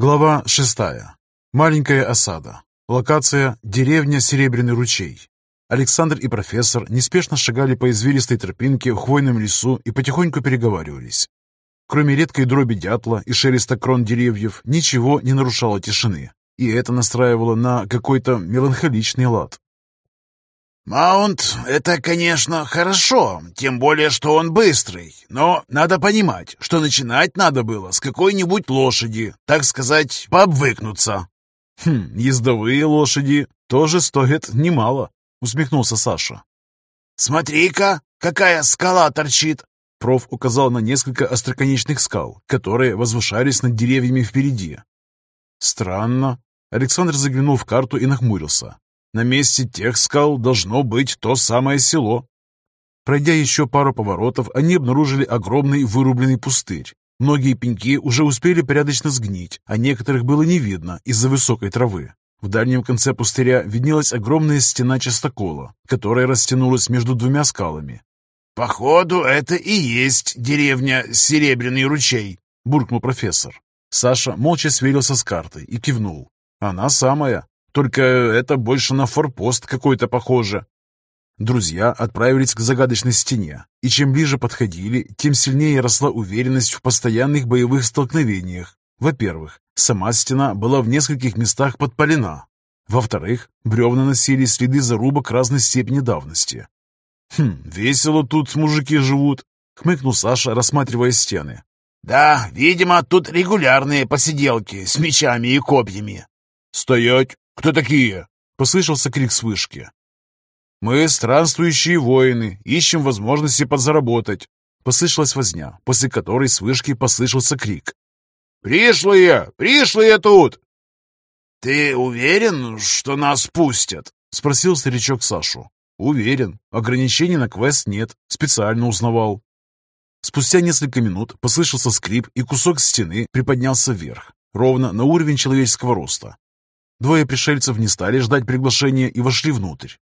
Глава шестая. Маленькая осада. Локация – деревня Серебряный ручей. Александр и профессор неспешно шагали по извилистой тропинке в хвойном лесу и потихоньку переговаривались. Кроме редкой дроби дятла и шелеста крон деревьев, ничего не нарушало тишины, и это настраивало на какой-то меланхоличный лад. «Маунт — это, конечно, хорошо, тем более, что он быстрый, но надо понимать, что начинать надо было с какой-нибудь лошади, так сказать, пообвыкнуться». «Хм, ездовые лошади тоже стоят немало», — усмехнулся Саша. «Смотри-ка, какая скала торчит!» Проф указал на несколько остроконечных скал, которые возвышались над деревьями впереди. «Странно». Александр заглянул в карту и нахмурился. На месте тех скал должно быть то самое село. Пройдя еще пару поворотов, они обнаружили огромный вырубленный пустырь. Многие пеньки уже успели порядочно сгнить, а некоторых было не видно из-за высокой травы. В дальнем конце пустыря виднелась огромная стена частокола, которая растянулась между двумя скалами. «Походу, это и есть деревня Серебряный ручей», — буркнул профессор. Саша молча сверился с картой и кивнул. «Она самая. Только это больше на форпост какой-то похоже. Друзья отправились к загадочной стене, и чем ближе подходили, тем сильнее росла уверенность в постоянных боевых столкновениях. Во-первых, сама стена была в нескольких местах подпалена. Во-вторых, бревна носили следы зарубок разной степени давности. «Хм, весело тут мужики живут», — хмыкнул Саша, рассматривая стены. «Да, видимо, тут регулярные посиделки с мечами и копьями». «Стоять! «Кто такие?» — послышался крик с вышки. «Мы странствующие воины, ищем возможности подзаработать», — послышалась возня, после которой с вышки послышался крик. «Пришлые! Пришлые тут!» «Ты уверен, что нас пустят?» — спросил старичок Сашу. «Уверен. Ограничений на квест нет. Специально узнавал». Спустя несколько минут послышался скрип, и кусок стены приподнялся вверх, ровно на уровень человеческого роста. Двое пришельцев не стали ждать приглашения и вошли внутрь.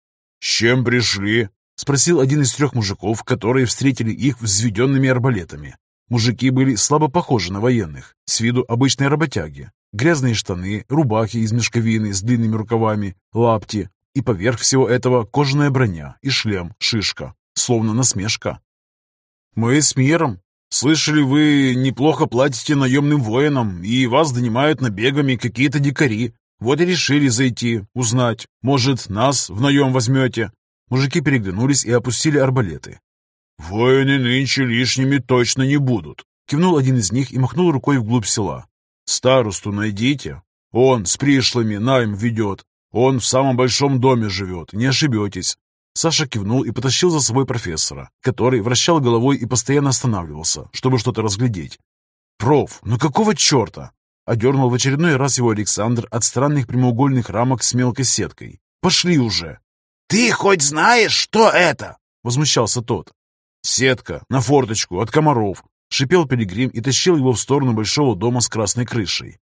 «С чем пришли?» — спросил один из трех мужиков, которые встретили их взведенными арбалетами. Мужики были слабо похожи на военных, с виду обычные работяги. Грязные штаны, рубахи из мешковины с длинными рукавами, лапти и поверх всего этого кожаная броня и шлем, шишка, словно насмешка. «Мы с миром. Слышали, вы неплохо платите наемным воинам, и вас донимают набегами какие-то дикари. Вот и решили зайти, узнать. Может, нас в наем возьмете?» Мужики переглянулись и опустили арбалеты. «Воины нынче лишними точно не будут», — кивнул один из них и махнул рукой вглубь села. «Старосту найдите. Он с пришлыми найм ведет. Он в самом большом доме живет, не ошибетесь». Саша кивнул и потащил за собой профессора, который вращал головой и постоянно останавливался, чтобы что-то разглядеть. «Проф, ну какого черта? Одернул в очередной раз его Александр от странных прямоугольных рамок с мелкой сеткой. «Пошли уже!» «Ты хоть знаешь, что это?» — возмущался тот. «Сетка, на форточку, от комаров!» — шипел Пилигрим и тащил его в сторону большого дома с красной крышей.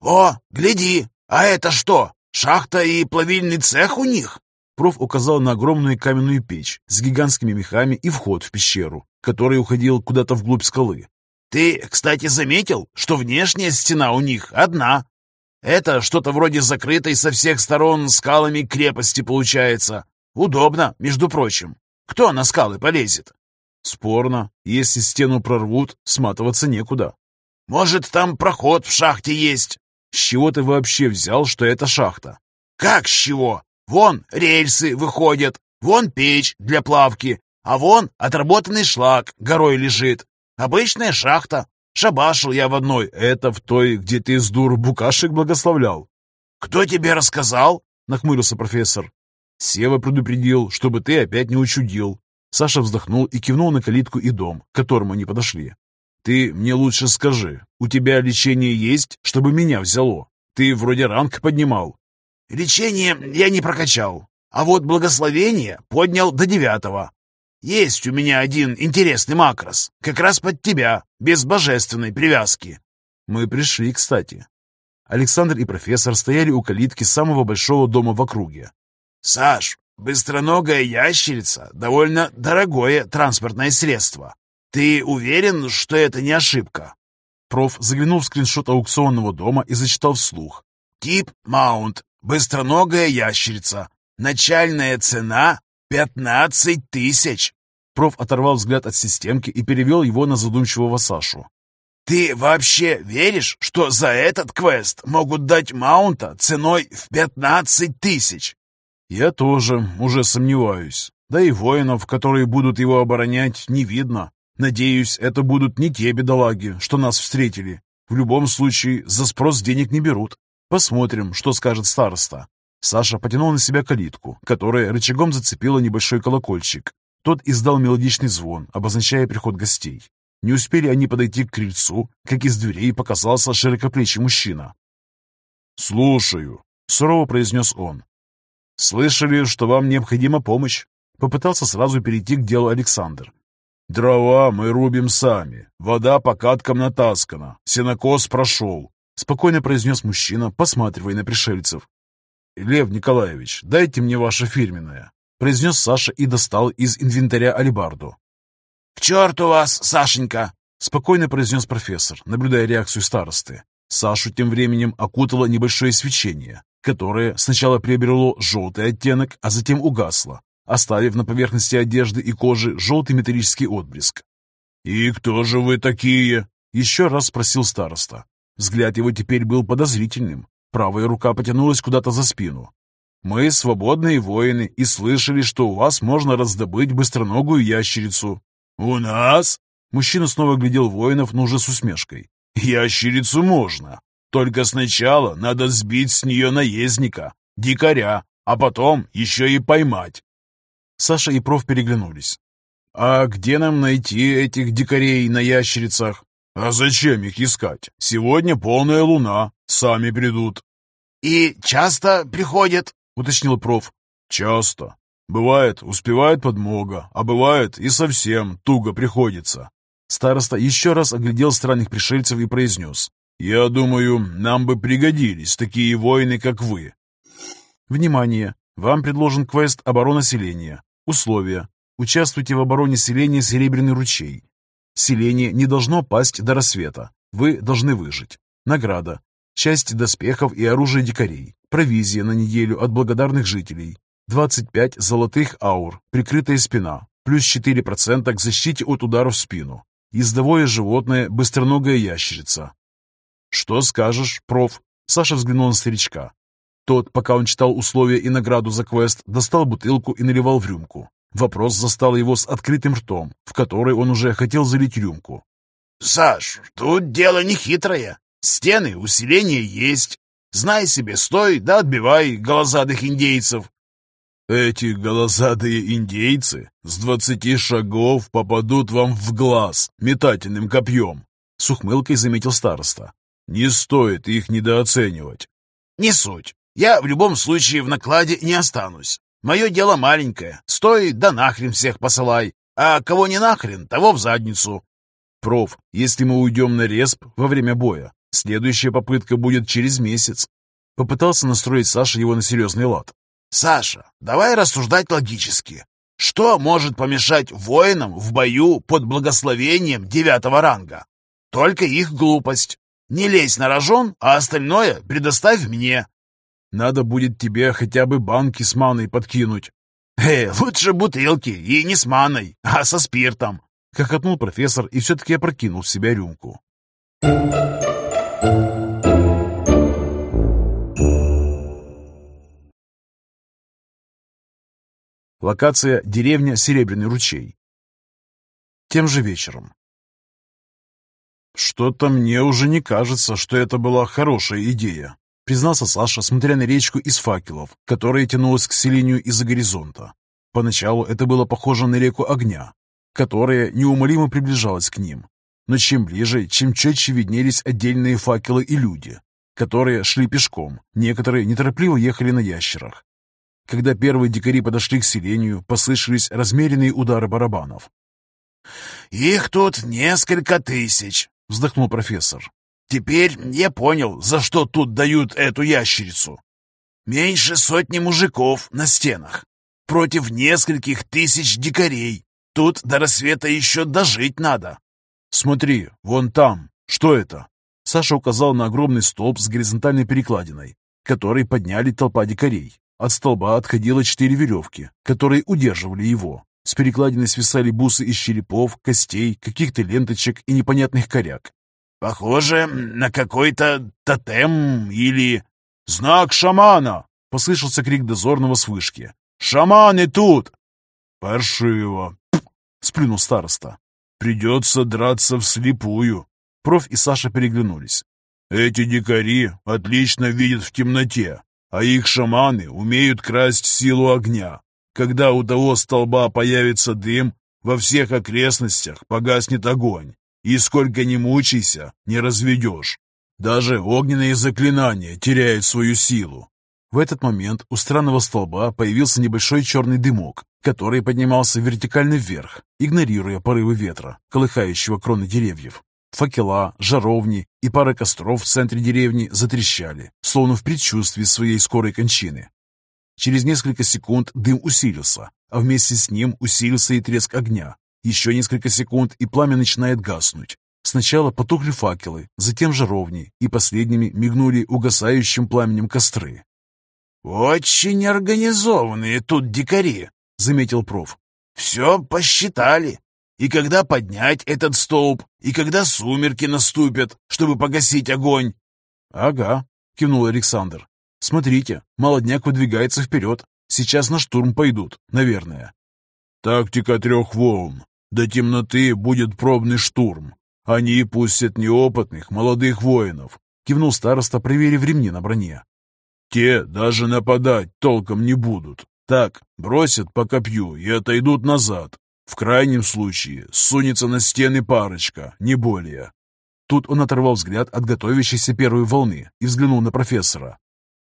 «О, гляди! А это что, шахта и плавильный цех у них?» Проф указал на огромную каменную печь с гигантскими мехами и вход в пещеру, который уходил куда-то вглубь скалы. Ты, кстати, заметил, что внешняя стена у них одна? Это что-то вроде закрытой со всех сторон скалами крепости получается. Удобно, между прочим. Кто на скалы полезет? Спорно. Если стену прорвут, сматываться некуда. Может, там проход в шахте есть? С чего ты вообще взял, что это шахта? Как с чего? Вон рельсы выходят, вон печь для плавки, а вон отработанный шлак горой лежит. Обычная шахта. Шабашил я в одной. Это в той, где ты с дур букашек благословлял. Кто тебе рассказал? Нахмурился профессор. Сева предупредил, чтобы ты опять не учудил. Саша вздохнул и кивнул на калитку и дом, к которому они подошли. «Ты мне лучше скажи, у тебя лечение есть, чтобы меня взяло? Ты вроде ранг поднимал». «Лечение я не прокачал, а вот благословение поднял до девятого. Есть у меня один интересный макрос, как раз под тебя, без божественной привязки. Мы пришли, кстати. Александр и профессор стояли у калитки самого большого дома в округе. Саш, быстроногая ящерица — довольно дорогое транспортное средство. Ты уверен, что это не ошибка? Проф заглянул в скриншот аукционного дома и зачитал вслух. «Тип Маунт. Быстроногая ящерица. Начальная цена — пятнадцать тысяч!» Проф оторвал взгляд от системки и перевел его на задумчивого Сашу. «Ты вообще веришь, что за этот квест могут дать маунта ценой в пятнадцать тысяч?» «Я тоже уже сомневаюсь. Да и воинов, которые будут его оборонять, не видно. Надеюсь, это будут не те бедолаги, что нас встретили. В любом случае, за спрос денег не берут. Посмотрим, что скажет староста». Саша потянул на себя калитку, которая рычагом зацепила небольшой колокольчик. Тот издал мелодичный звон, обозначая приход гостей. Не успели они подойти к крыльцу, как из дверей показался широкоплечий мужчина. «Слушаю», — сурово произнес он. «Слышали, что вам необходима помощь?» Попытался сразу перейти к делу Александр. «Дрова мы рубим сами, вода по каткам натаскана, сенокос прошел», — спокойно произнес мужчина, посматривая на пришельцев. «Лев Николаевич, дайте мне ваше фирменное», — произнес Саша и достал из инвентаря алибарду. «К черту вас, Сашенька!» — спокойно произнес профессор, наблюдая реакцию старосты. Сашу тем временем окутало небольшое свечение, которое сначала приобрело желтый оттенок, а затем угасло, оставив на поверхности одежды и кожи желтый металлический отблеск. «И кто же вы такие?» — еще раз спросил староста. Взгляд его теперь был подозрительным. Правая рука потянулась куда-то за спину. «Мы свободные воины и слышали, что у вас можно раздобыть быстроногую ящерицу. «У нас?» Мужчина снова глядел воинов, но уже с усмешкой. «Ящерицу можно. Только сначала надо сбить с нее наездника, дикаря, а потом еще и поймать». Саша и проф переглянулись. «А где нам найти этих дикарей на ящерицах?» «А зачем их искать? Сегодня полная луна, сами придут». «И часто приходят?» — уточнил проф. «Часто. Бывает, успевает подмога, а бывает и совсем туго приходится. Староста еще раз оглядел странных пришельцев и произнес. «Я думаю, нам бы пригодились такие воины, как вы». Внимание! Вам предложен квест «Оборона селения». Условия. Участвуйте в обороне селения «Серебряный ручей». Селение не должно пасть до рассвета. Вы должны выжить. Награда. Части доспехов и оружия дикарей. Провизия на неделю от благодарных жителей. 25 золотых аур, прикрытая спина, плюс 4% к защите от ударов в спину. Ездовое животное, быстроногая ящерица. «Что скажешь, проф?» Саша взглянул на старичка. Тот, пока он читал условия и награду за квест, достал бутылку и наливал в рюмку. Вопрос застал его с открытым ртом, в который он уже хотел залить рюмку. «Саш, тут дело не хитрое. Стены, усиления есть. Знай себе, стой да отбивай голозадых индейцев. Эти голозадые индейцы с двадцати шагов попадут вам в глаз метательным копьем, с ухмылкой заметил староста. Не стоит их недооценивать. Не суть. Я в любом случае в накладе не останусь. Мое дело маленькое. Стой, да нахрен всех посылай. А кого не нахрен, того в задницу. Проф, если мы уйдем на респ во время боя, следующая попытка будет через месяц. Попытался настроить Саша его на серьезный лад. Саша, давай рассуждать логически. Что может помешать воинам в бою под благословением девятого ранга? Только их глупость. Не лезь на рожон, а остальное предоставь мне. Надо будет тебе хотя бы банки с маной подкинуть. Э, лучше бутылки, и не с маной, а со спиртом. Хохотнул профессор и все-таки опрокинул в себя рюмку. Локация – деревня Серебряный ручей. Тем же вечером. «Что-то мне уже не кажется, что это была хорошая идея», признался Саша, смотря на речку из факелов, которая тянулась к селению из-за горизонта. Поначалу это было похоже на реку огня, которая неумолимо приближалась к ним. Но чем ближе, чем четче виднелись отдельные факелы и люди, которые шли пешком, некоторые неторопливо ехали на ящерах, когда первые дикари подошли к селению, послышались размеренные удары барабанов. «Их тут несколько тысяч», — вздохнул профессор. «Теперь я понял, за что тут дают эту ящерицу. Меньше сотни мужиков на стенах против нескольких тысяч дикарей. Тут до рассвета еще дожить надо». «Смотри, вон там. Что это?» Саша указал на огромный столб с горизонтальной перекладиной, который подняли толпа дикарей. От столба отходило четыре веревки, которые удерживали его. С перекладины свисали бусы из черепов, костей, каких-то ленточек и непонятных коряк. «Похоже на какой-то тотем или...» «Знак шамана!» — послышался крик дозорного с вышки. «Шаманы тут!» «Паршиво!» — сплюнул староста. «Придется драться вслепую!» Проф и Саша переглянулись. «Эти дикари отлично видят в темноте, а их шаманы умеют красть силу огня. Когда у того столба появится дым, во всех окрестностях погаснет огонь, и сколько ни мучайся, не разведешь. Даже огненные заклинания теряют свою силу. В этот момент у странного столба появился небольшой черный дымок, который поднимался вертикально вверх, игнорируя порывы ветра, колыхающего кроны деревьев. Факела, жаровни и пара костров в центре деревни затрещали, словно в предчувствии своей скорой кончины. Через несколько секунд дым усилился, а вместе с ним усилился и треск огня. Еще несколько секунд, и пламя начинает гаснуть. Сначала потухли факелы, затем жаровни, и последними мигнули угасающим пламенем костры. «Очень организованные тут дикари», — заметил проф. «Все посчитали. И когда поднять этот столб, и когда сумерки наступят, чтобы погасить огонь?» «Ага», — кивнул Александр. «Смотрите, молодняк выдвигается вперед. Сейчас на штурм пойдут, наверное». «Тактика трех волн. До темноты будет пробный штурм. Они пустят неопытных молодых воинов», — кивнул староста, проверив ремни на броне. «Те даже нападать толком не будут. Так, бросят по копью и отойдут назад. В крайнем случае сунется на стены парочка, не более. Тут он оторвал взгляд от готовящейся первой волны и взглянул на профессора.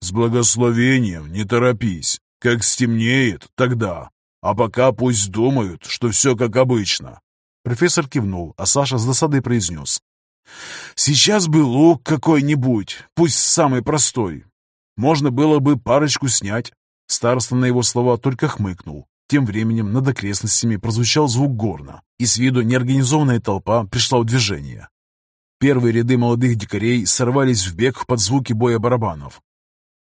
«С благословением не торопись. Как стемнеет, тогда. А пока пусть думают, что все как обычно». Профессор кивнул, а Саша с досадой произнес. «Сейчас бы лук какой-нибудь, пусть самый простой. Можно было бы парочку снять». Староста на его слова только хмыкнул. Тем временем над окрестностями прозвучал звук горна, и с виду неорганизованная толпа пришла в движение. Первые ряды молодых дикарей сорвались в бег под звуки боя барабанов.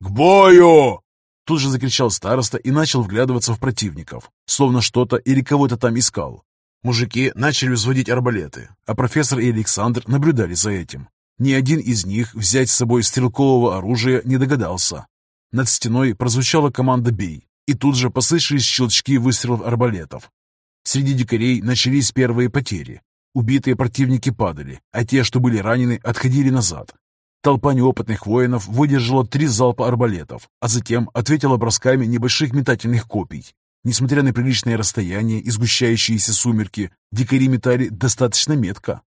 «К бою!» Тут же закричал староста и начал вглядываться в противников, словно что-то или кого-то там искал. Мужики начали взводить арбалеты, а профессор и Александр наблюдали за этим. Ни один из них взять с собой стрелкового оружия не догадался. Над стеной прозвучала команда «Бей», и тут же послышались щелчки выстрелов арбалетов. Среди дикарей начались первые потери. Убитые противники падали, а те, что были ранены, отходили назад. Толпа неопытных воинов выдержала три залпа арбалетов, а затем ответила бросками небольших метательных копий. Несмотря на приличное расстояние и сгущающиеся сумерки, дикари метали достаточно метко.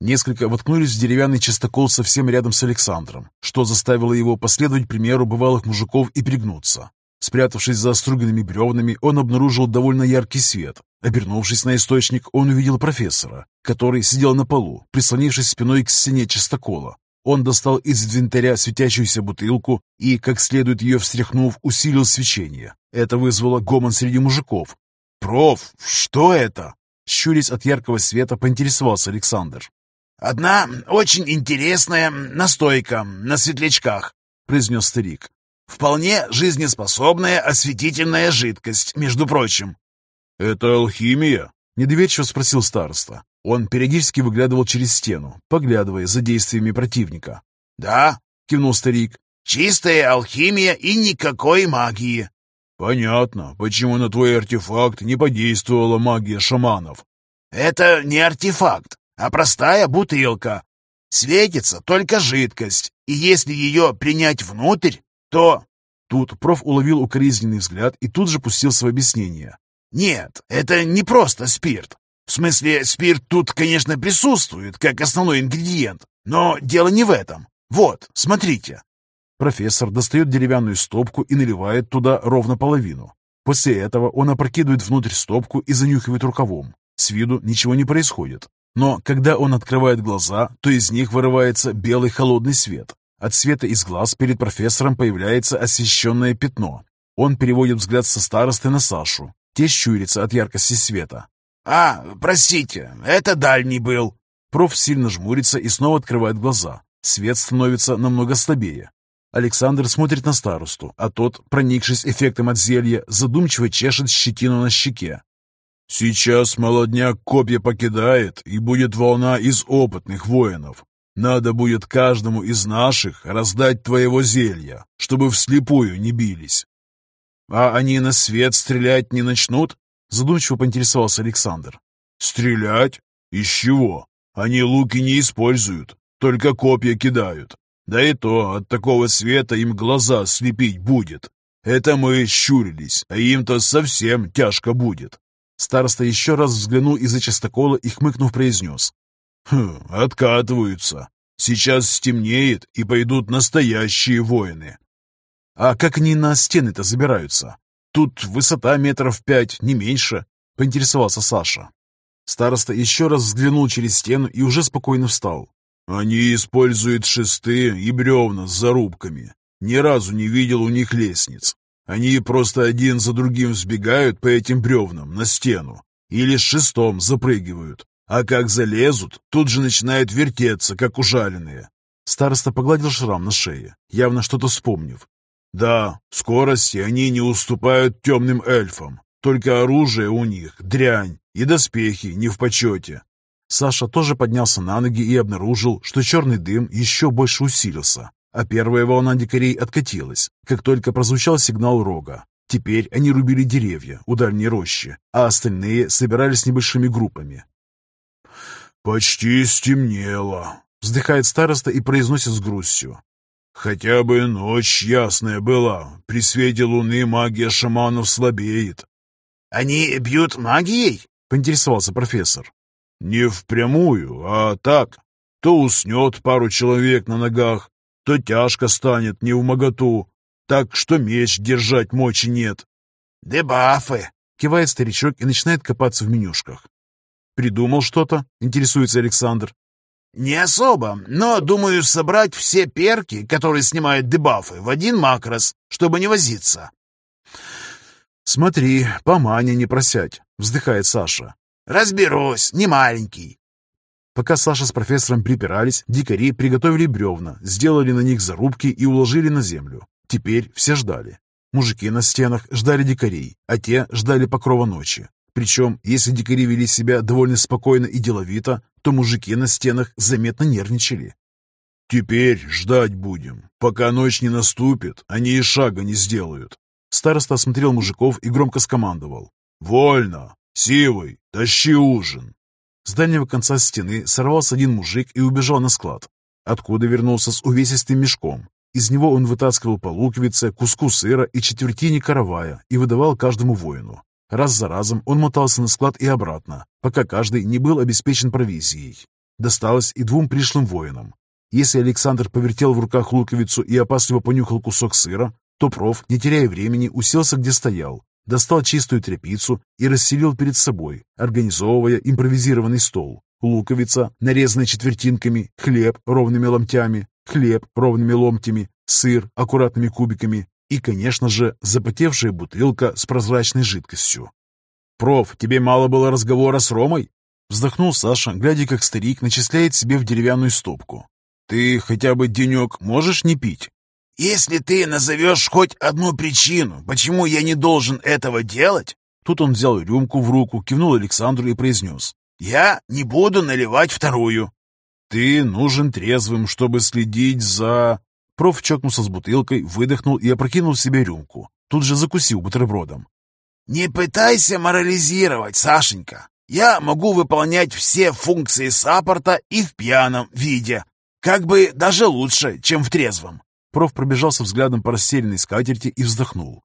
Несколько воткнулись в деревянный частокол совсем рядом с Александром, что заставило его последовать примеру бывалых мужиков и пригнуться. Спрятавшись за оструганными бревнами, он обнаружил довольно яркий свет. Обернувшись на источник, он увидел профессора, который сидел на полу, прислонившись спиной к стене частокола. Он достал из инвентаря светящуюся бутылку и, как следует ее встряхнув, усилил свечение. Это вызвало гомон среди мужиков. «Проф, что это?» Щурясь от яркого света, поинтересовался Александр. «Одна очень интересная настойка на светлячках», — произнес старик. Вполне жизнеспособная осветительная жидкость, между прочим. «Это алхимия?» — недоверчиво спросил староста. Он периодически выглядывал через стену, поглядывая за действиями противника. «Да», — кивнул старик, — «чистая алхимия и никакой магии». «Понятно, почему на твой артефакт не подействовала магия шаманов». «Это не артефакт, а простая бутылка. Светится только жидкость, и если ее принять внутрь, то...» Тут проф уловил укоризненный взгляд и тут же пустился в объяснение. «Нет, это не просто спирт. В смысле, спирт тут, конечно, присутствует, как основной ингредиент, но дело не в этом. Вот, смотрите». Профессор достает деревянную стопку и наливает туда ровно половину. После этого он опрокидывает внутрь стопку и занюхивает рукавом. С виду ничего не происходит. Но когда он открывает глаза, то из них вырывается белый холодный свет. От света из глаз перед профессором появляется освещенное пятно. Он переводит взгляд со старосты на Сашу. Те щурятся от яркости света. «А, простите, это дальний был». Проф сильно жмурится и снова открывает глаза. Свет становится намного слабее. Александр смотрит на старосту, а тот, проникшись эффектом от зелья, задумчиво чешет щетину на щеке. «Сейчас молодняк копья покидает, и будет волна из опытных воинов. Надо будет каждому из наших раздать твоего зелья, чтобы вслепую не бились. А они на свет стрелять не начнут? Задумчиво поинтересовался Александр. Стрелять? Из чего? Они луки не используют, только копья кидают. Да и то от такого света им глаза слепить будет. Это мы щурились, а им-то совсем тяжко будет. Староста еще раз взглянул из-за частокола и, хмыкнув, произнес. «Хм, откатываются. Сейчас стемнеет, и пойдут настоящие воины. А как они на стены-то забираются? Тут высота метров пять, не меньше, поинтересовался Саша. Староста еще раз взглянул через стену и уже спокойно встал. Они используют шесты и бревна с зарубками. Ни разу не видел у них лестниц. Они просто один за другим сбегают по этим бревнам на стену или с шестом запрыгивают. А как залезут, тут же начинают вертеться, как ужаленные. Староста погладил шрам на шее, явно что-то вспомнив. Да, скорости они не уступают темным эльфам, только оружие у них дрянь, и доспехи не в почете. Саша тоже поднялся на ноги и обнаружил, что черный дым еще больше усилился, а первая волна дикарей откатилась, как только прозвучал сигнал рога. Теперь они рубили деревья у дальней рощи, а остальные собирались небольшими группами, «Почти стемнело», — вздыхает староста и произносит с грустью. «Хотя бы ночь ясная была. При свете луны магия шаманов слабеет». «Они бьют магией?» — поинтересовался профессор. «Не впрямую, а так. То уснет пару человек на ногах, то тяжко станет не в моготу, так что меч держать мочи нет». «Дебафы!» — кивает старичок и начинает копаться в менюшках. «Придумал что-то?» — интересуется Александр. «Не особо, но думаю собрать все перки, которые снимают дебафы, в один макрос, чтобы не возиться». «Смотри, по мане не просять», — вздыхает Саша. «Разберусь, не маленький». Пока Саша с профессором припирались, дикари приготовили бревна, сделали на них зарубки и уложили на землю. Теперь все ждали. Мужики на стенах ждали дикарей, а те ждали покрова ночи. Причем, если дикари вели себя довольно спокойно и деловито, то мужики на стенах заметно нервничали. «Теперь ждать будем. Пока ночь не наступит, они и шага не сделают». Староста осмотрел мужиков и громко скомандовал. «Вольно! Сивый, тащи ужин!» С дальнего конца стены сорвался один мужик и убежал на склад, откуда вернулся с увесистым мешком. Из него он вытаскивал по луковице, куску сыра и четвертине каравая и выдавал каждому воину. Раз за разом он мотался на склад и обратно, пока каждый не был обеспечен провизией. Досталось и двум пришлым воинам. Если Александр повертел в руках луковицу и опасливо понюхал кусок сыра, то проф, не теряя времени, уселся где стоял, достал чистую тряпицу и расселил перед собой, организовывая импровизированный стол. Луковица, нарезанная четвертинками, хлеб ровными ломтями, хлеб ровными ломтями, сыр аккуратными кубиками, и, конечно же, запотевшая бутылка с прозрачной жидкостью. «Проф, тебе мало было разговора с Ромой?» Вздохнул Саша, глядя, как старик начисляет себе в деревянную стопку. «Ты хотя бы денек можешь не пить?» «Если ты назовешь хоть одну причину, почему я не должен этого делать...» Тут он взял рюмку в руку, кивнул Александру и произнес. «Я не буду наливать вторую». «Ты нужен трезвым, чтобы следить за...» Проф чокнулся с бутылкой, выдохнул и опрокинул в себе рюмку. Тут же закусил бутербродом. «Не пытайся морализировать, Сашенька. Я могу выполнять все функции саппорта и в пьяном виде. Как бы даже лучше, чем в трезвом». Проф пробежался взглядом по расселенной скатерти и вздохнул.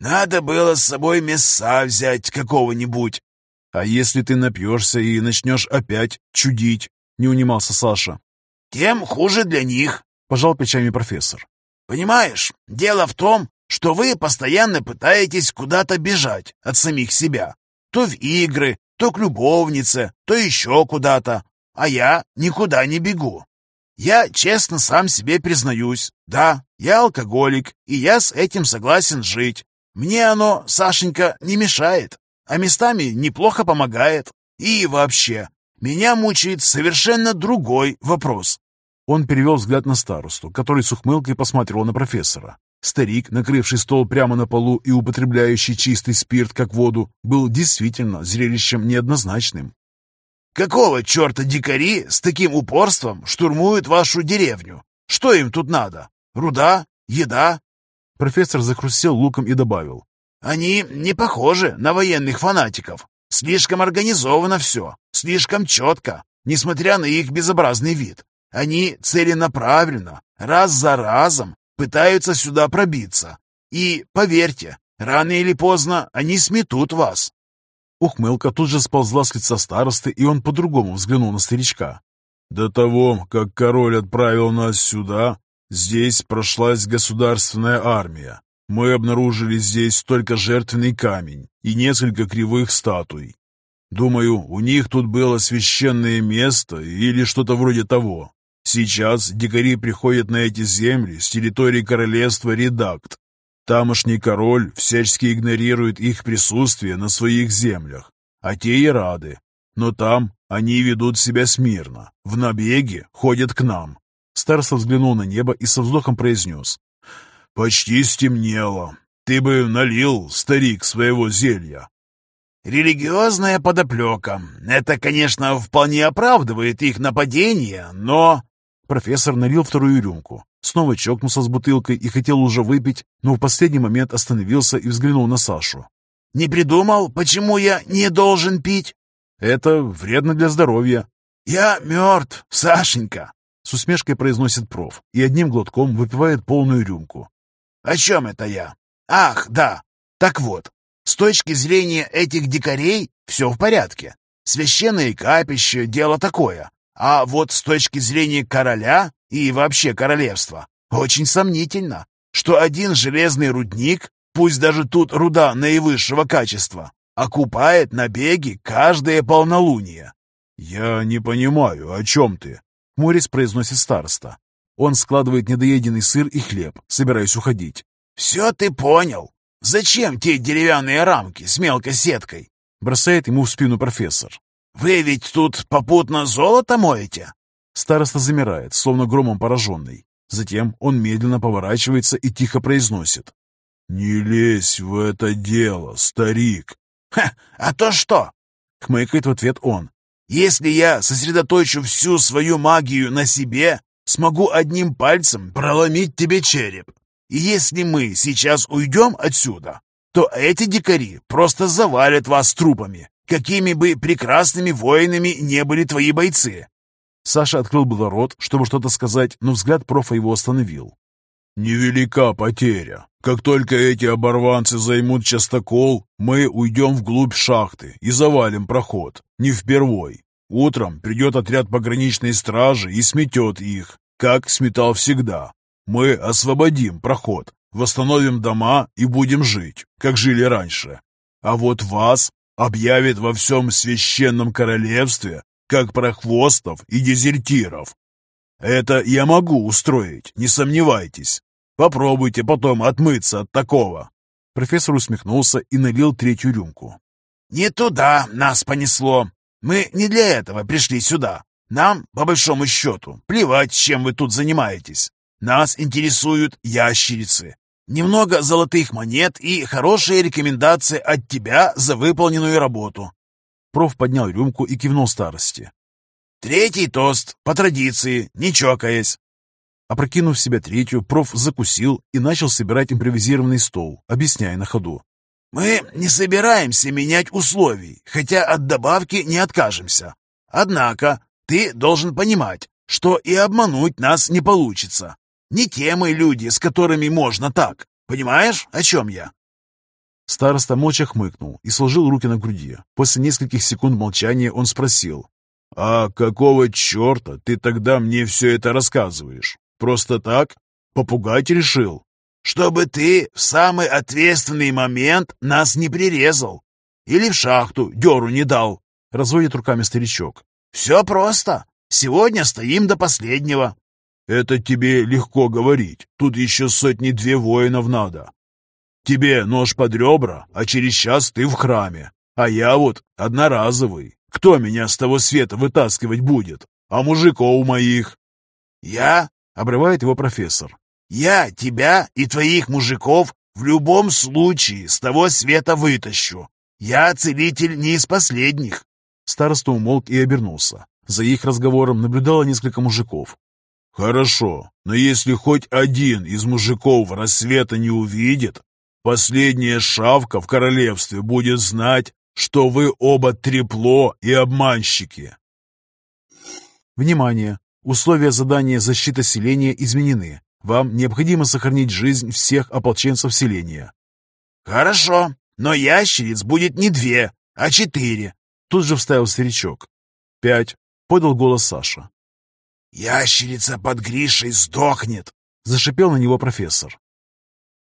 «Надо было с собой мяса взять какого-нибудь». «А если ты напьешься и начнешь опять чудить?» — не унимался Саша. «Тем хуже для них. — пожал плечами профессор. «Понимаешь, дело в том, что вы постоянно пытаетесь куда-то бежать от самих себя. То в игры, то к любовнице, то еще куда-то. А я никуда не бегу. Я честно сам себе признаюсь. Да, я алкоголик, и я с этим согласен жить. Мне оно, Сашенька, не мешает, а местами неплохо помогает. И вообще, меня мучает совершенно другой вопрос. Он перевел взгляд на старосту, который с ухмылкой посмотрел на профессора. Старик, накрывший стол прямо на полу и употребляющий чистый спирт как воду, был действительно зрелищем неоднозначным. «Какого черта дикари с таким упорством штурмуют вашу деревню? Что им тут надо? Руда? Еда?» Профессор захрустел луком и добавил. «Они не похожи на военных фанатиков. Слишком организовано все, слишком четко, несмотря на их безобразный вид. Они целенаправленно, раз за разом, пытаются сюда пробиться. И, поверьте, рано или поздно они сметут вас. Ухмылка тут же сползла с лица старосты, и он по-другому взглянул на старичка. «До того, как король отправил нас сюда, здесь прошлась государственная армия. Мы обнаружили здесь только жертвенный камень и несколько кривых статуй. Думаю, у них тут было священное место или что-то вроде того. Сейчас дикари приходят на эти земли с территории королевства Редакт. Тамошний король всячески игнорирует их присутствие на своих землях, а те и рады. Но там они ведут себя смирно, в набеге ходят к нам. Староста взглянул на небо и со вздохом произнес. «Почти стемнело. Ты бы налил, старик, своего зелья». «Религиозная подоплека. Это, конечно, вполне оправдывает их нападение, но...» Профессор налил вторую рюмку, снова чокнулся с бутылкой и хотел уже выпить, но в последний момент остановился и взглянул на Сашу. «Не придумал, почему я не должен пить?» «Это вредно для здоровья». «Я мертв, Сашенька!» С усмешкой произносит проф и одним глотком выпивает полную рюмку. «О чем это я? Ах, да! Так вот, с точки зрения этих дикарей все в порядке. Священное капище — дело такое. А вот с точки зрения короля и вообще королевства, очень сомнительно, что один железный рудник, пусть даже тут руда наивысшего качества, окупает набеги каждое полнолуние. «Я не понимаю, о чем ты?» — Морис произносит староста. Он складывает недоеденный сыр и хлеб, собираясь уходить. «Все ты понял. Зачем те деревянные рамки с мелкой сеткой?» Бросает ему в спину профессор. «Вы ведь тут попутно золото моете?» Староста замирает, словно громом пораженный. Затем он медленно поворачивается и тихо произносит. «Не лезь в это дело, старик!» «Ха! А то что?» — хмыкает в ответ он. «Если я сосредоточу всю свою магию на себе, смогу одним пальцем проломить тебе череп. И если мы сейчас уйдем отсюда, то эти дикари просто завалят вас трупами, какими бы прекрасными воинами не были твои бойцы. Саша открыл было рот, чтобы что-то сказать, но взгляд профа его остановил. «Невелика потеря. Как только эти оборванцы займут частокол, мы уйдем вглубь шахты и завалим проход. Не впервой. Утром придет отряд пограничной стражи и сметет их, как сметал всегда. Мы освободим проход, восстановим дома и будем жить, как жили раньше. А вот вас объявит во всем священном королевстве как прохвостов и дезертиров. Это я могу устроить, не сомневайтесь. Попробуйте потом отмыться от такого». Профессор усмехнулся и налил третью рюмку. «Не туда нас понесло. Мы не для этого пришли сюда. Нам, по большому счету, плевать, чем вы тут занимаетесь. Нас интересуют ящерицы. Немного золотых монет и хорошие рекомендации от тебя за выполненную работу». Проф поднял рюмку и кивнул старости. «Третий тост, по традиции, не чокаясь». Опрокинув в себя третью, проф закусил и начал собирать импровизированный стол, объясняя на ходу. «Мы не собираемся менять условий, хотя от добавки не откажемся. Однако ты должен понимать, что и обмануть нас не получится. Не те мы люди, с которыми можно так. Понимаешь, о чем я?» Староста молча хмыкнул и сложил руки на груди. После нескольких секунд молчания он спросил. «А какого черта ты тогда мне все это рассказываешь? Просто так? Попугать решил?» «Чтобы ты в самый ответственный момент нас не прирезал. Или в шахту деру не дал», — разводит руками старичок. «Все просто. Сегодня стоим до последнего. «Это тебе легко говорить. Тут еще сотни-две воинов надо. Тебе нож под ребра, а через час ты в храме. А я вот одноразовый. Кто меня с того света вытаскивать будет? А мужиков моих?» «Я?» — обрывает его профессор. «Я тебя и твоих мужиков в любом случае с того света вытащу. Я целитель не из последних». Староста умолк и обернулся. За их разговором наблюдало несколько мужиков. «Хорошо, но если хоть один из мужиков рассвета не увидит, последняя шавка в королевстве будет знать, что вы оба трепло и обманщики». Внимание! Условия задания «Защита селения» изменены. Вам необходимо сохранить жизнь всех ополченцев селения. «Хорошо, но ящериц будет не две, а четыре», — тут же вставил старичок. «Пять», — подал голос Саша. «Ящерица под Гришей сдохнет!» — зашипел на него профессор.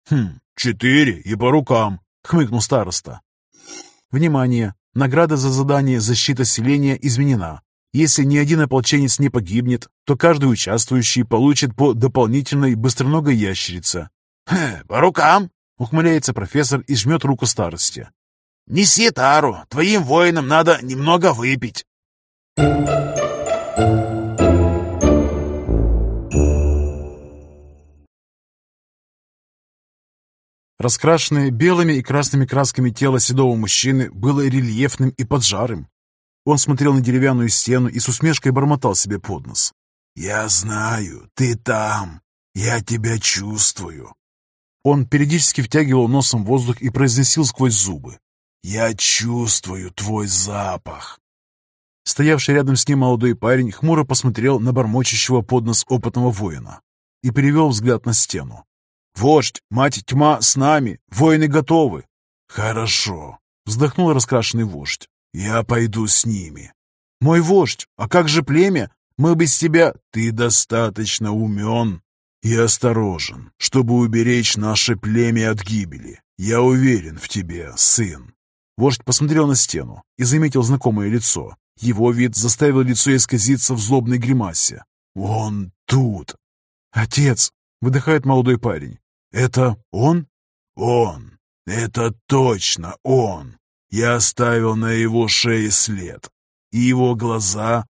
«Хм, четыре и по рукам!» — хмыкнул староста. «Внимание! Награда за задание «Защита селения» изменена. Если ни один ополченец не погибнет, то каждый участвующий получит по дополнительной быстроногой ящерице». «По рукам!» — ухмыляется профессор и жмет руку старости. «Неси тару! Твоим воинам надо немного выпить!» Раскрашенное белыми и красными красками тело седого мужчины было рельефным и поджарым. Он смотрел на деревянную стену и с усмешкой бормотал себе под нос. «Я знаю, ты там. Я тебя чувствую». Он периодически втягивал носом воздух и произносил сквозь зубы. «Я чувствую твой запах». Стоявший рядом с ним молодой парень хмуро посмотрел на бормочущего под нос опытного воина и перевел взгляд на стену. «Вождь, мать тьма с нами, воины готовы!» «Хорошо», — вздохнул раскрашенный вождь. «Я пойду с ними». «Мой вождь, а как же племя? Мы без тебя...» «Ты достаточно умен и осторожен, чтобы уберечь наше племя от гибели. Я уверен в тебе, сын». Вождь посмотрел на стену и заметил знакомое лицо. Его вид заставил лицо исказиться в злобной гримасе. «Он тут!» «Отец!» — выдыхает молодой парень. «Это он?» «Он! Это точно он! Я оставил на его шее след. И его глаза...»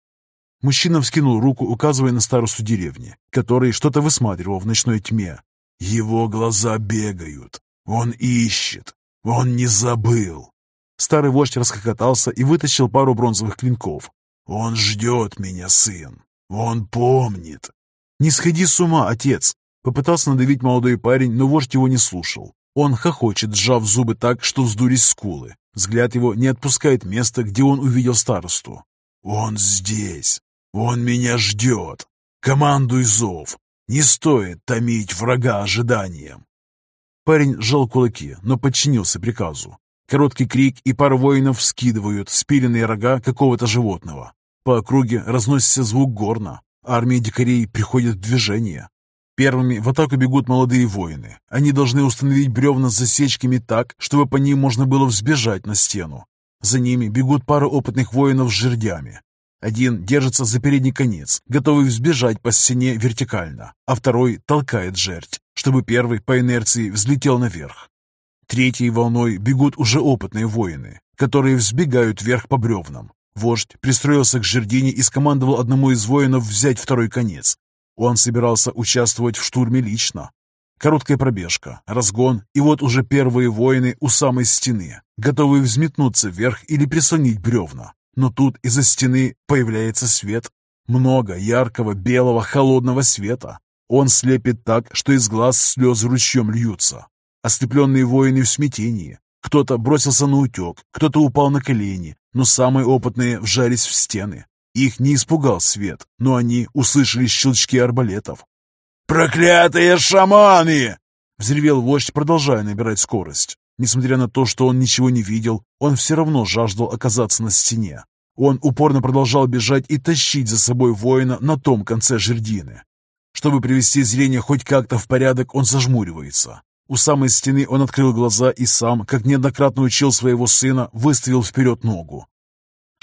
Мужчина вскинул руку, указывая на старосту деревни, который что-то высматривал в ночной тьме. «Его глаза бегают. Он ищет. Он не забыл». Старый вождь расхохотался и вытащил пару бронзовых клинков. «Он ждет меня, сын. Он помнит». «Не сходи с ума, отец!» Попытался надавить молодой парень, но вождь его не слушал. Он хохочет, сжав зубы так, что вздулись скулы. Взгляд его не отпускает место, где он увидел старосту. «Он здесь! Он меня ждет! Командуй зов! Не стоит томить врага ожиданием!» Парень сжал кулаки, но подчинился приказу. Короткий крик, и пара воинов скидывают спиленные рога какого-то животного. По округе разносится звук горна. Армия дикарей приходит в движение. Первыми в атаку бегут молодые воины. Они должны установить бревна с засечками так, чтобы по ним можно было взбежать на стену. За ними бегут пара опытных воинов с жердями. Один держится за передний конец, готовый взбежать по стене вертикально, а второй толкает жердь, чтобы первый по инерции взлетел наверх. Третьей волной бегут уже опытные воины, которые взбегают вверх по бревнам. Вождь пристроился к жердине и скомандовал одному из воинов взять второй конец, он собирался участвовать в штурме лично. Короткая пробежка, разгон, и вот уже первые воины у самой стены, готовые взметнуться вверх или прислонить бревна. Но тут из-за стены появляется свет. Много яркого, белого, холодного света. Он слепит так, что из глаз слезы ручьем льются. Ослепленные воины в смятении. Кто-то бросился на утек, кто-то упал на колени, но самые опытные вжались в стены. Их не испугал свет, но они услышали щелчки арбалетов. «Проклятые шаманы!» — взревел вождь, продолжая набирать скорость. Несмотря на то, что он ничего не видел, он все равно жаждал оказаться на стене. Он упорно продолжал бежать и тащить за собой воина на том конце жердины. Чтобы привести зрение хоть как-то в порядок, он зажмуривается. У самой стены он открыл глаза и сам, как неоднократно учил своего сына, выставил вперед ногу.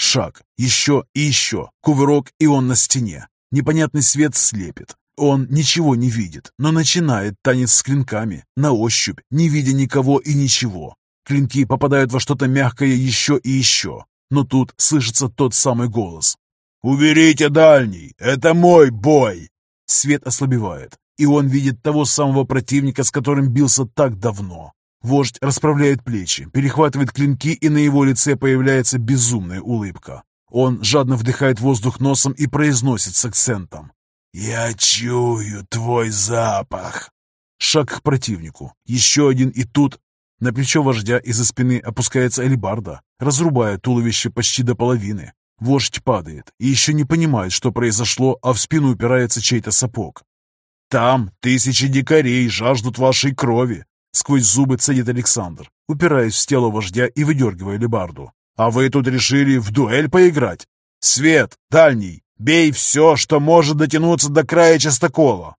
Шаг, еще и еще, кувырок, и он на стене. Непонятный свет слепит. Он ничего не видит, но начинает танец с клинками, на ощупь, не видя никого и ничего. Клинки попадают во что-то мягкое еще и еще. Но тут слышится тот самый голос. «Уберите дальний! Это мой бой!» Свет ослабевает, и он видит того самого противника, с которым бился так давно. Вождь расправляет плечи, перехватывает клинки, и на его лице появляется безумная улыбка. Он жадно вдыхает воздух носом и произносит с акцентом. «Я чую твой запах!» Шаг к противнику. Еще один, и тут... На плечо вождя из-за спины опускается алебарда, разрубая туловище почти до половины. Вождь падает и еще не понимает, что произошло, а в спину упирается чей-то сапог. «Там тысячи дикарей жаждут вашей крови!» Сквозь зубы цедит Александр, упираясь в тело вождя и выдергивая лебарду. «А вы тут решили в дуэль поиграть? Свет, дальний, бей все, что может дотянуться до края частокола!»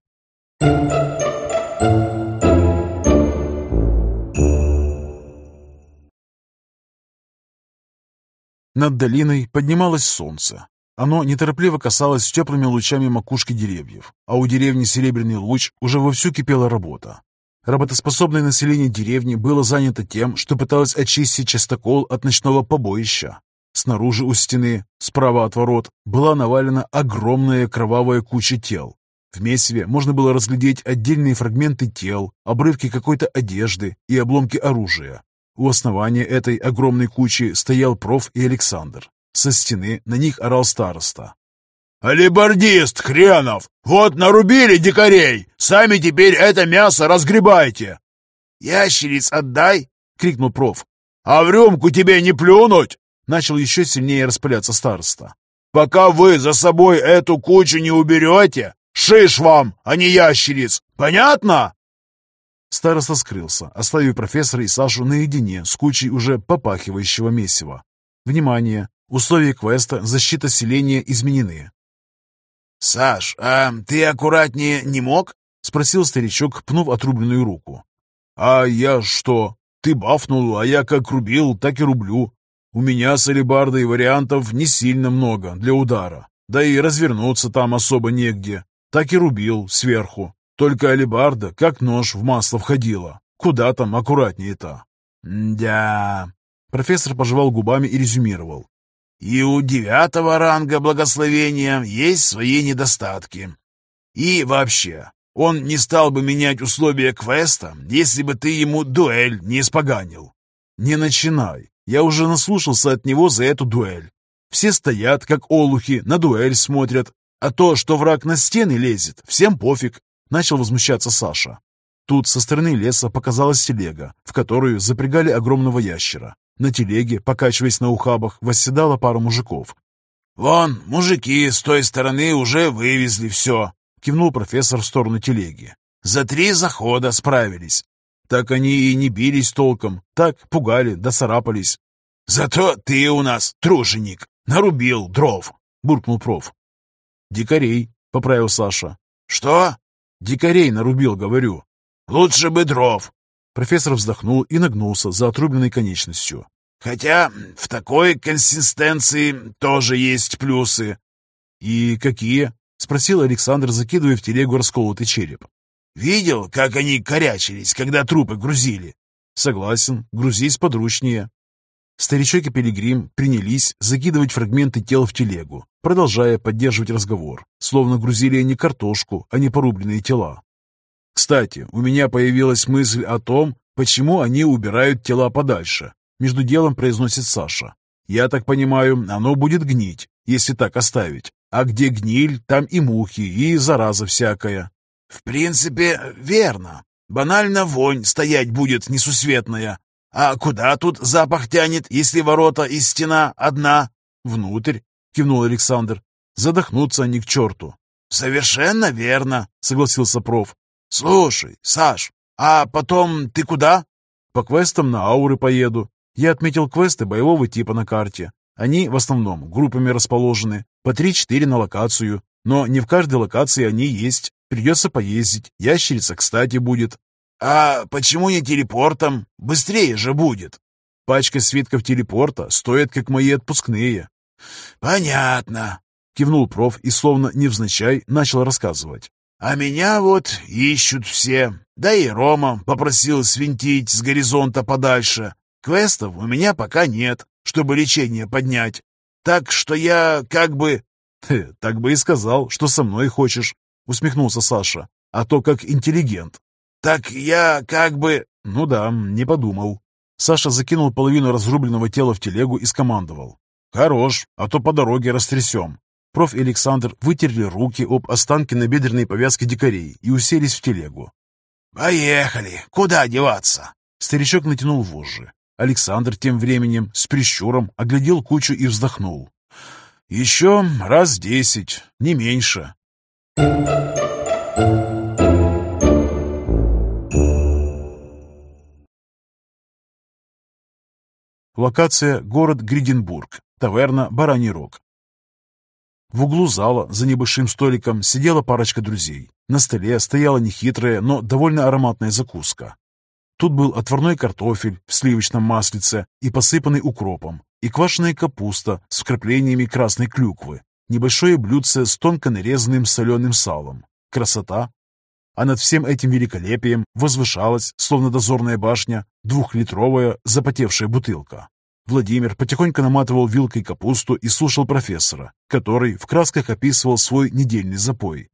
Над долиной поднималось солнце. Оно неторопливо касалось теплыми лучами макушки деревьев, а у деревни Серебряный Луч уже вовсю кипела работа. Работоспособное население деревни было занято тем, что пыталось очистить частокол от ночного побоища. Снаружи у стены, справа от ворот, была навалена огромная кровавая куча тел. В месиве можно было разглядеть отдельные фрагменты тел, обрывки какой-то одежды и обломки оружия. У основания этой огромной кучи стоял проф и Александр. Со стены на них орал староста. «Алибардист хренов! Вот нарубили дикарей! Сами теперь это мясо разгребайте!» «Ящериц отдай!» — крикнул проф. «А в рюмку тебе не плюнуть!» Начал еще сильнее распыляться староста. «Пока вы за собой эту кучу не уберете, шиш вам, а не ящериц! Понятно?» Староста скрылся, оставив профессора и Сашу наедине с кучей уже попахивающего месива. Внимание! Условия квеста «Защита селения» изменены. «Саш, а ты аккуратнее не мог?» — спросил старичок, пнув отрубленную руку. «А я что? Ты бафнул, а я как рубил, так и рублю. У меня с алебардой вариантов не сильно много для удара. Да и развернуться там особо негде. Так и рубил сверху. Только алебарда, как нож в масло входила. Куда там аккуратнее-то? Да. Профессор пожевал губами и резюмировал. И у девятого ранга благословения есть свои недостатки. И вообще, он не стал бы менять условия квеста, если бы ты ему дуэль не испоганил. Не начинай. Я уже наслушался от него за эту дуэль. Все стоят, как олухи, на дуэль смотрят. А то, что враг на стены лезет, всем пофиг. Начал возмущаться Саша. Тут со стороны леса показалась телега, в которую запрягали огромного ящера. На телеге, покачиваясь на ухабах, восседала пара мужиков. «Вон, мужики с той стороны уже вывезли все», — кивнул профессор в сторону телеги. «За три захода справились». Так они и не бились толком, так пугали да царапались. «Зато ты у нас труженик, нарубил дров», — буркнул проф. «Дикарей», — поправил Саша. «Что?» Дикарей нарубил, говорю. Лучше бы дров. Профессор вздохнул и нагнулся за отрубленной конечностью. Хотя в такой консистенции тоже есть плюсы. И какие? Спросил Александр, закидывая в телегу расколотый череп. Видел, как они корячились, когда трупы грузили? Согласен, грузить подручнее. Старичок и Пилигрим принялись закидывать фрагменты тел в телегу, продолжая поддерживать разговор, словно грузили они картошку, а не порубленные тела. Кстати, у меня появилась мысль о том, почему они убирают тела подальше. Между делом произносит Саша. Я так понимаю, оно будет гнить, если так оставить. А где гниль, там и мухи, и зараза всякая. В принципе, верно. Банально вонь стоять будет несусветная, «А куда тут запах тянет, если ворота и стена одна?» «Внутрь», — кивнул Александр. «Задохнуться они к черту». «Совершенно верно», — согласился проф. «Слушай, Саш, а потом ты куда?» «По квестам на ауры поеду. Я отметил квесты боевого типа на карте. Они в основном группами расположены, по 3-4 на локацию, но не в каждой локации они есть. Придется поездить. Ящерица, кстати, будет. «А почему не телепортом? Быстрее же будет!» «Пачка свитков телепорта стоит, как мои отпускные». «Понятно», — кивнул проф и, словно невзначай, начал рассказывать. «А меня вот ищут все. Да и Рома попросил свинтить с горизонта подальше. Квестов у меня пока нет, чтобы лечение поднять. Так что я как бы...» «Ты так бы и сказал, что со мной хочешь». усмехнулся Саша. «А то как интеллигент». «Так я как бы...» «Ну да, не подумал». Саша закинул половину разрубленного тела в телегу и скомандовал. «Хорош, а то по дороге растрясем». Проф. и Александр вытерли руки об останки набедренной повязки дикарей и уселись в телегу. «Поехали! Куда деваться?» Старичок натянул вожжи. Александр тем временем с прищуром оглядел кучу и вздохнул. «Еще раз десять, не меньше». Локация – город Гриденбург, таверна «Бараний рог». В углу зала, за небольшим столиком, сидела парочка друзей. На столе стояла нехитрая, но довольно ароматная закуска. Тут был отварной картофель в сливочном маслице и посыпанный укропом, и квашеная капуста с вкраплениями красной клюквы, небольшое блюдце с тонко нарезанным соленым салом. Красота! А над всем этим великолепием возвышалась, словно дозорная башня, двухлитровая запотевшая бутылка. Владимир потихоньку наматывал вилкой капусту и слушал профессора, который в красках описывал свой недельный запой.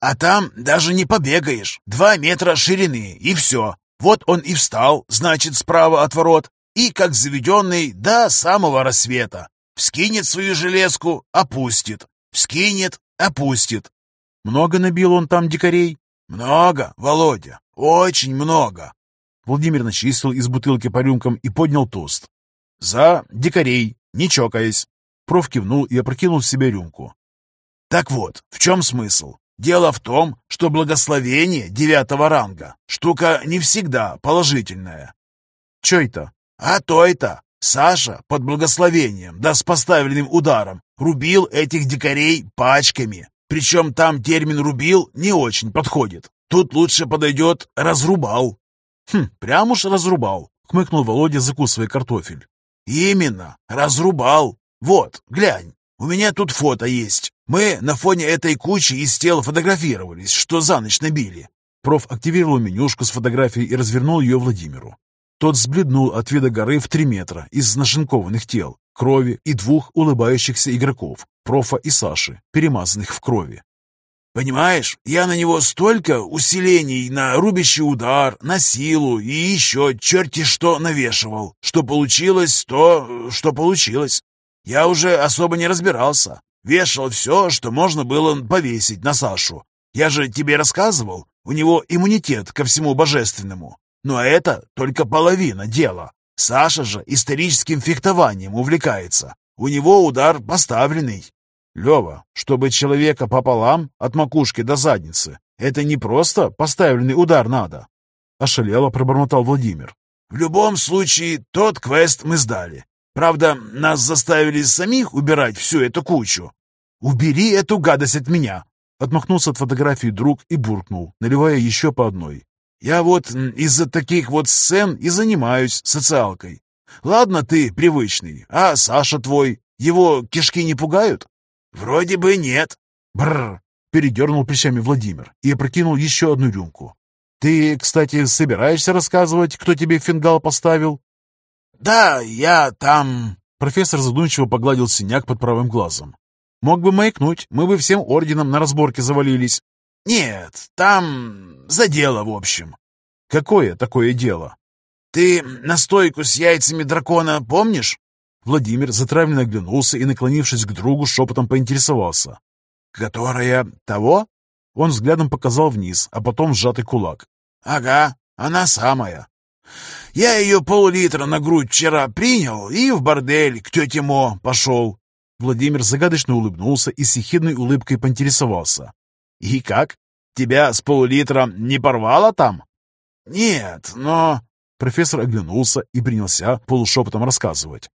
«А там даже не побегаешь. Два метра ширины, и все. Вот он и встал, значит, справа от ворот, и, как заведенный, до самого рассвета. Вскинет свою железку, опустит. Вскинет, опустит. Много набил он там дикарей? Много, Володя, очень много. Владимир начислил из бутылки по рюмкам и поднял тост. «За дикарей, не чокаясь!» Проф кивнул и опрокинул в себя рюмку. «Так вот, в чем смысл? Дело в том, что благословение девятого ранга – штука не всегда положительная». «Че это?» «А то это! Саша под благословением, да с поставленным ударом, рубил этих дикарей пачками. Причем там термин «рубил» не очень подходит. Тут лучше подойдет «разрубал». «Хм, прям уж разрубал», — хмыкнул Володя, закусывая картофель. «Именно, разрубал. Вот, глянь, у меня тут фото есть. Мы на фоне этой кучи из тел фотографировались, что за ночь набили». Проф активировал менюшку с фотографией и развернул ее Владимиру. Тот сбледнул от вида горы в три метра из нашинкованных тел, крови и двух улыбающихся игроков, профа и Саши, перемазанных в крови. Понимаешь, я на него столько усилений на рубящий удар, на силу и еще черти что навешивал, что получилось то, что получилось. Я уже особо не разбирался. Вешал все, что можно было повесить на Сашу. Я же тебе рассказывал, у него иммунитет ко всему божественному. Но это только половина дела. Саша же историческим фехтованием увлекается. У него удар поставленный. Лева, чтобы человека пополам от макушки до задницы, это не просто поставленный удар надо. Ошалело пробормотал Владимир. В любом случае, тот квест мы сдали. Правда, нас заставили самих убирать всю эту кучу. Убери эту гадость от меня!» Отмахнулся от фотографии друг и буркнул, наливая еще по одной. «Я вот из-за таких вот сцен и занимаюсь социалкой. Ладно ты привычный, а Саша твой, его кишки не пугают?» «Вроде бы нет». «Бррр!» — передернул плечами Владимир и опрокинул еще одну рюмку. «Ты, кстати, собираешься рассказывать, кто тебе фингал поставил?» «Да, я там...» Профессор задумчиво погладил синяк под правым глазом. «Мог бы маякнуть, мы бы всем орденом на разборке завалились». «Нет, там... за дело, в общем». «Какое такое дело?» «Ты настойку с яйцами дракона помнишь?» Владимир затравленно оглянулся и, наклонившись к другу, шепотом поинтересовался. «Которая того?» Он взглядом показал вниз, а потом сжатый кулак. «Ага, она самая. Я ее пол-литра на грудь вчера принял и в бордель к тете Мо пошел». Владимир загадочно улыбнулся и с ехидной улыбкой поинтересовался. «И как? Тебя с пол-литра не порвало там?» «Нет, но...» Профессор оглянулся и принялся полушепотом рассказывать.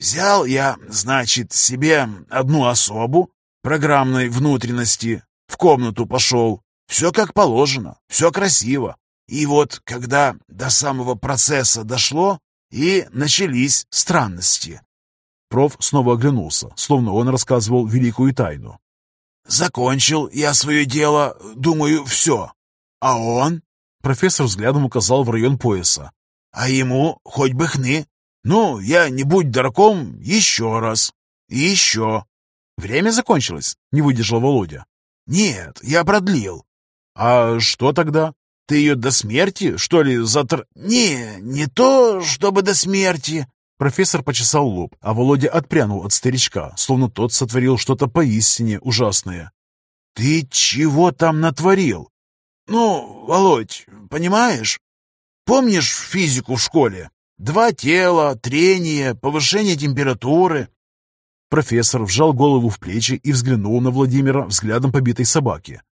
Взял я, значит, себе одну особу программной внутренности, в комнату пошел. Все как положено, все красиво. И вот, когда до самого процесса дошло, и начались странности. Проф снова оглянулся, словно он рассказывал великую тайну. «Закончил я свое дело, думаю, все. А он?» Профессор взглядом указал в район пояса. «А ему хоть бы хны. «Ну, я не будь дураком еще раз. И еще». «Время закончилось», — не выдержал Володя. Нет, я продлил. А что тогда? Ты ее до смерти, что ли, затр... Не, не то, чтобы до смерти. Профессор почесал лоб, а Володя отпрянул от старичка, словно тот сотворил что-то поистине ужасное. «Ты чего там натворил?» «Ну, Володь, понимаешь? Помнишь физику в школе? Два тела, трение, повышение температуры». Профессор вжал голову в плечи и взглянул на Владимира взглядом побитой собаки.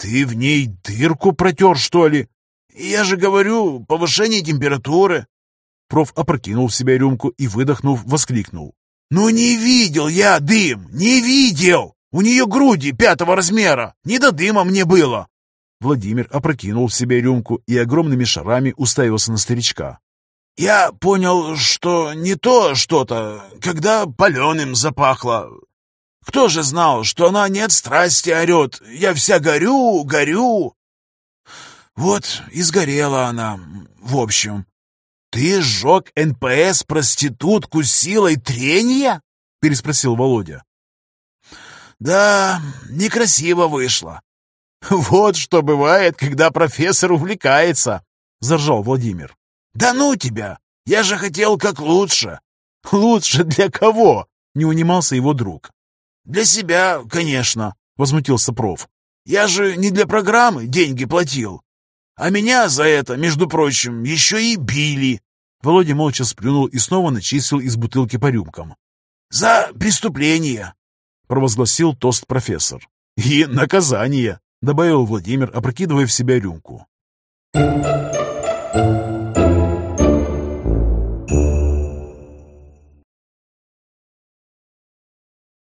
«Ты в ней дырку протер, что ли? Я же говорю, повышение температуры». Проф опрокинул в себя рюмку и, выдохнув, воскликнул. «Ну не видел я дым! Не видел! У нее груди пятого размера! Не до дыма мне было!» Владимир опрокинул в себя рюмку и огромными шарами уставился на старичка. «Я понял, что не то что-то, когда паленым запахло. Кто же знал, что она не от страсти орет? Я вся горю, горю!» Вот и сгорела она, в общем. «Ты сжег НПС-проститутку силой трения?» — переспросил Володя. «Да, некрасиво вышло». «Вот что бывает, когда профессор увлекается», — заржал Владимир. «Да ну тебя! Я же хотел как лучше!» «Лучше для кого?» — не унимался его друг. «Для себя, конечно», — возмутился проф. «Я же не для программы деньги платил. А меня за это, между прочим, еще и били!» Володя молча сплюнул и снова начислил из бутылки по рюмкам. «За преступление!» — провозгласил тост профессор. «И наказание!» — добавил Владимир, опрокидывая в себя рюмку. Thank you.